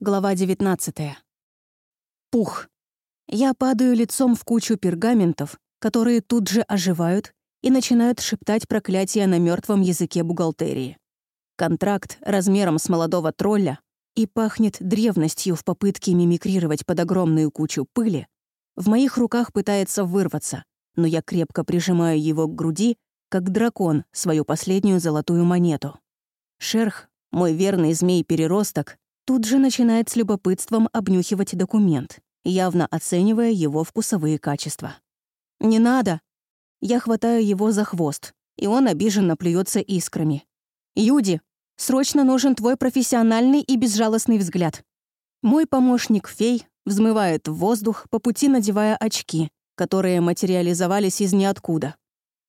Глава 19. Пух. Я падаю лицом в кучу пергаментов, которые тут же оживают и начинают шептать проклятия на мертвом языке бухгалтерии. Контракт размером с молодого тролля и пахнет древностью в попытке мимикрировать под огромную кучу пыли, в моих руках пытается вырваться, но я крепко прижимаю его к груди, как дракон свою последнюю золотую монету. Шерх, мой верный змей-переросток, тут же начинает с любопытством обнюхивать документ, явно оценивая его вкусовые качества. «Не надо!» Я хватаю его за хвост, и он обиженно плюется искрами. «Юди, срочно нужен твой профессиональный и безжалостный взгляд». Мой помощник-фей взмывает в воздух, по пути надевая очки, которые материализовались из ниоткуда.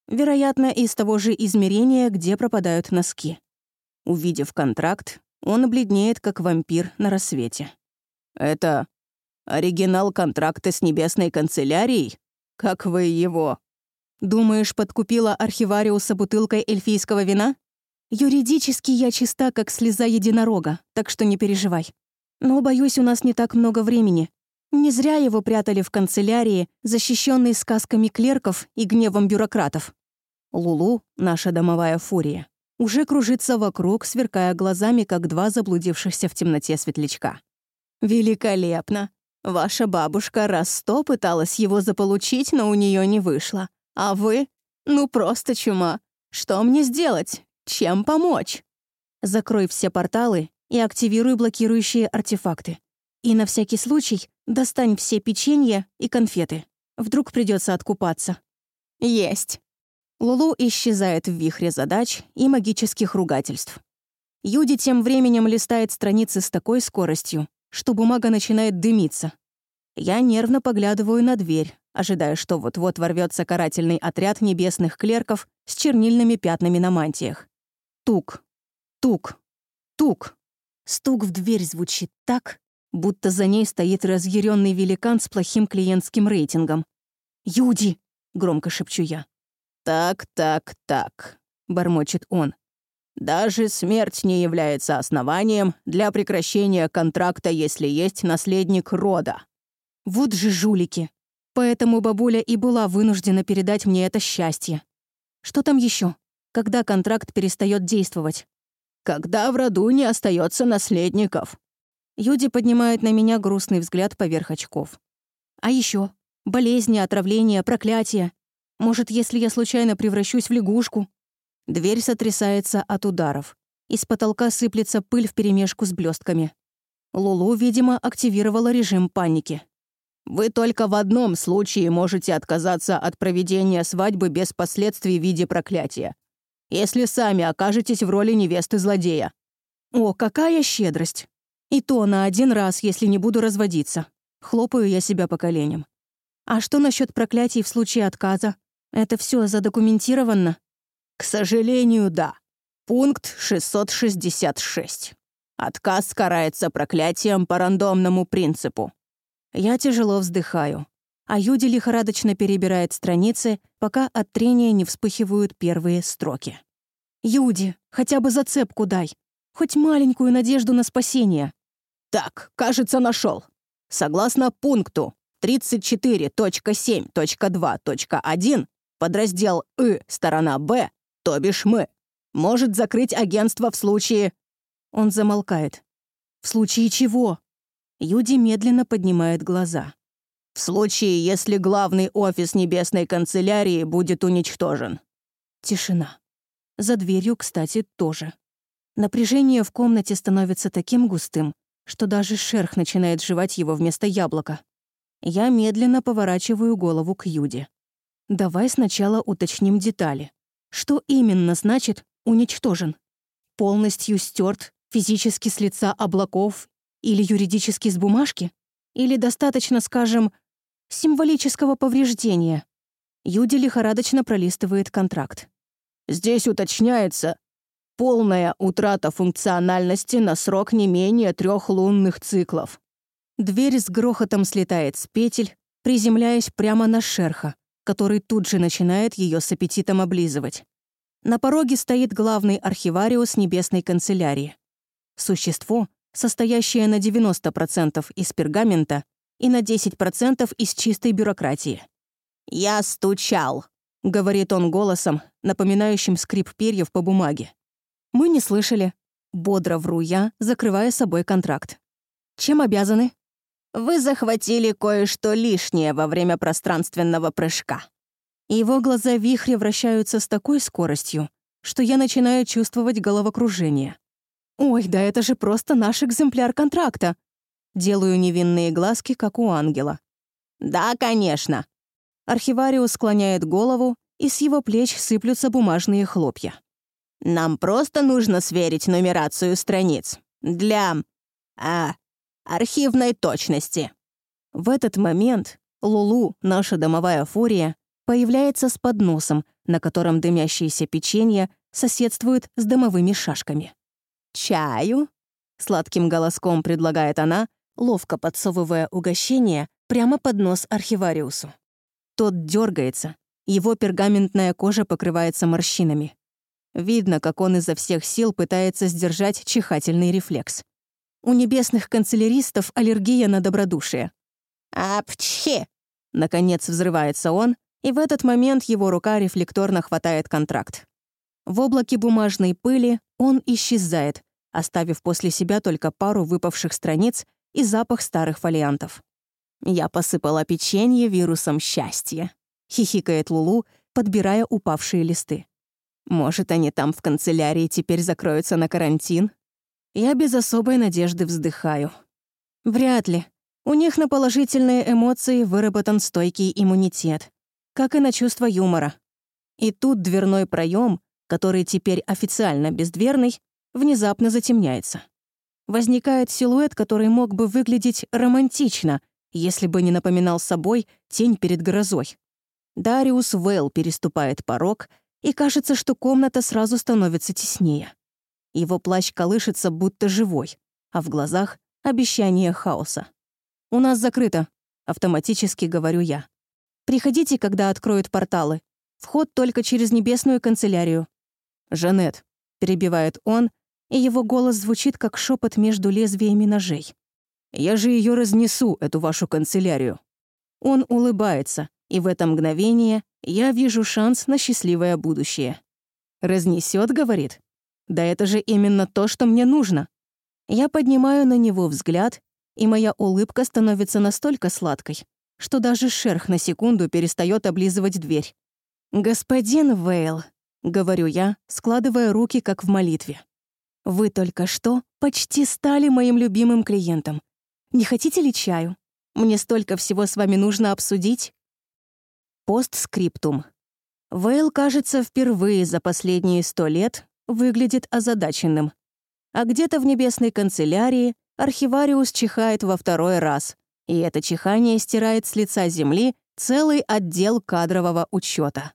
Вероятно, из того же измерения, где пропадают носки. Увидев контракт, он бледнеет, как вампир на рассвете. «Это оригинал контракта с Небесной канцелярией? Как вы его...» «Думаешь, подкупила архивариуса бутылкой эльфийского вина? Юридически я чиста, как слеза единорога, так что не переживай. Но, боюсь, у нас не так много времени. Не зря его прятали в канцелярии, защищенной сказками клерков и гневом бюрократов. Лулу — наша домовая фурия уже кружится вокруг, сверкая глазами, как два заблудившихся в темноте светлячка. «Великолепно! Ваша бабушка раз сто пыталась его заполучить, но у нее не вышло. А вы? Ну просто чума. Что мне сделать? Чем помочь?» Закрой все порталы и активируй блокирующие артефакты. И на всякий случай достань все печенья и конфеты. Вдруг придется откупаться. «Есть!» Лулу исчезает в вихре задач и магических ругательств. Юди тем временем листает страницы с такой скоростью, что бумага начинает дымиться. Я нервно поглядываю на дверь, ожидая, что вот-вот ворвется карательный отряд небесных клерков с чернильными пятнами на мантиях. Тук, тук, тук. Стук в дверь звучит так, будто за ней стоит разъяренный великан с плохим клиентским рейтингом. «Юди!» — громко шепчу я. «Так, так, так», — бормочет он. «Даже смерть не является основанием для прекращения контракта, если есть наследник рода». Вот же жулики. Поэтому бабуля и была вынуждена передать мне это счастье. Что там еще? Когда контракт перестает действовать? Когда в роду не остается наследников. Юди поднимает на меня грустный взгляд поверх очков. А еще болезни, отравления, проклятия. Может, если я случайно превращусь в лягушку? Дверь сотрясается от ударов. Из потолка сыплется пыль вперемешку с блестками. Лулу, видимо, активировала режим паники. «Вы только в одном случае можете отказаться от проведения свадьбы без последствий в виде проклятия. Если сами окажетесь в роли невесты злодея». «О, какая щедрость! И то на один раз, если не буду разводиться. Хлопаю я себя по коленям. А что насчет проклятий в случае отказа? Это все задокументировано? К сожалению, да. Пункт 666. Отказ карается проклятием по рандомному принципу. Я тяжело вздыхаю, а Юди лихорадочно перебирает страницы, пока от трения не вспыхивают первые строки. «Юди, хотя бы зацепку дай. Хоть маленькую надежду на спасение». «Так, кажется, нашел. Согласно пункту 34.7.2.1 подраздел «ы» сторона «б», то бишь мы, может закрыть агентство в случае...» Он замолкает. «В случае чего?» Юди медленно поднимает глаза. «В случае, если главный офис Небесной канцелярии будет уничтожен». Тишина. За дверью, кстати, тоже. Напряжение в комнате становится таким густым, что даже шерх начинает жевать его вместо яблока. Я медленно поворачиваю голову к Юде. Давай сначала уточним детали. Что именно значит «уничтожен»? Полностью стерт физически с лица облаков или юридически с бумажки? Или достаточно, скажем, символического повреждения? Юди лихорадочно пролистывает контракт. Здесь уточняется полная утрата функциональности на срок не менее трех лунных циклов. Дверь с грохотом слетает с петель, приземляясь прямо на шерха, который тут же начинает ее с аппетитом облизывать. На пороге стоит главный архивариус Небесной канцелярии. Существо, состоящая на 90% из пергамента и на 10% из чистой бюрократии. «Я стучал», — говорит он голосом, напоминающим скрип перьев по бумаге. «Мы не слышали». Бодро вру я, закрывая собой контракт. «Чем обязаны?» «Вы захватили кое-что лишнее во время пространственного прыжка». Его глаза вихре вращаются с такой скоростью, что я начинаю чувствовать головокружение. «Ой, да это же просто наш экземпляр контракта!» Делаю невинные глазки, как у ангела. «Да, конечно!» Архивариус склоняет голову, и с его плеч сыплются бумажные хлопья. «Нам просто нужно сверить нумерацию страниц. Для... а... архивной точности». В этот момент Лулу, наша домовая фурия, появляется с подносом, на котором дымящееся печенье соседствует с дымовыми шашками. «Чаю?» — сладким голоском предлагает она, ловко подсовывая угощение прямо под нос архивариусу. Тот дергается, его пергаментная кожа покрывается морщинами. Видно, как он изо всех сил пытается сдержать чихательный рефлекс. У небесных канцеляристов аллергия на добродушие. «Апчхи!» Наконец взрывается он, и в этот момент его рука рефлекторно хватает контракт. В облаке бумажной пыли он исчезает, оставив после себя только пару выпавших страниц и запах старых фолиантов. «Я посыпала печенье вирусом счастья», — хихикает Лулу, подбирая упавшие листы. «Может, они там в канцелярии теперь закроются на карантин?» Я без особой надежды вздыхаю. Вряд ли. У них на положительные эмоции выработан стойкий иммунитет, как и на чувство юмора. И тут дверной проем, который теперь официально бездверный, внезапно затемняется. Возникает силуэт, который мог бы выглядеть романтично, если бы не напоминал собой тень перед грозой. Дариус Вейл переступает порог, и кажется, что комната сразу становится теснее. Его плащ колышется, будто живой, а в глазах — обещание хаоса. «У нас закрыто», — автоматически говорю я. «Приходите, когда откроют порталы. Вход только через небесную канцелярию». «Жанет», — перебивает он, и его голос звучит, как шепот между лезвиями ножей. «Я же ее разнесу, эту вашу канцелярию». Он улыбается, и в это мгновение я вижу шанс на счастливое будущее. «Разнесет, говорит? Да это же именно то, что мне нужно». Я поднимаю на него взгляд, и моя улыбка становится настолько сладкой, что даже шерх на секунду перестает облизывать дверь. «Господин Вейл», — говорю я, складывая руки, как в молитве. «Вы только что почти стали моим любимым клиентом. Не хотите ли чаю? Мне столько всего с вами нужно обсудить». Постскриптум. Вейл, кажется, впервые за последние сто лет выглядит озадаченным. А где-то в небесной канцелярии архивариус чихает во второй раз, и это чихание стирает с лица земли целый отдел кадрового учета.